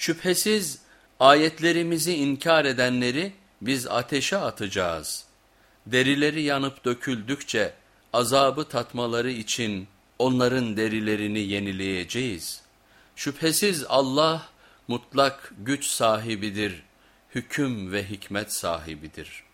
Şüphesiz ayetlerimizi inkar edenleri biz ateşe atacağız. Derileri yanıp döküldükçe azabı tatmaları için onların derilerini yenileyeceğiz. Şüphesiz Allah mutlak güç sahibidir, hüküm ve hikmet sahibidir.''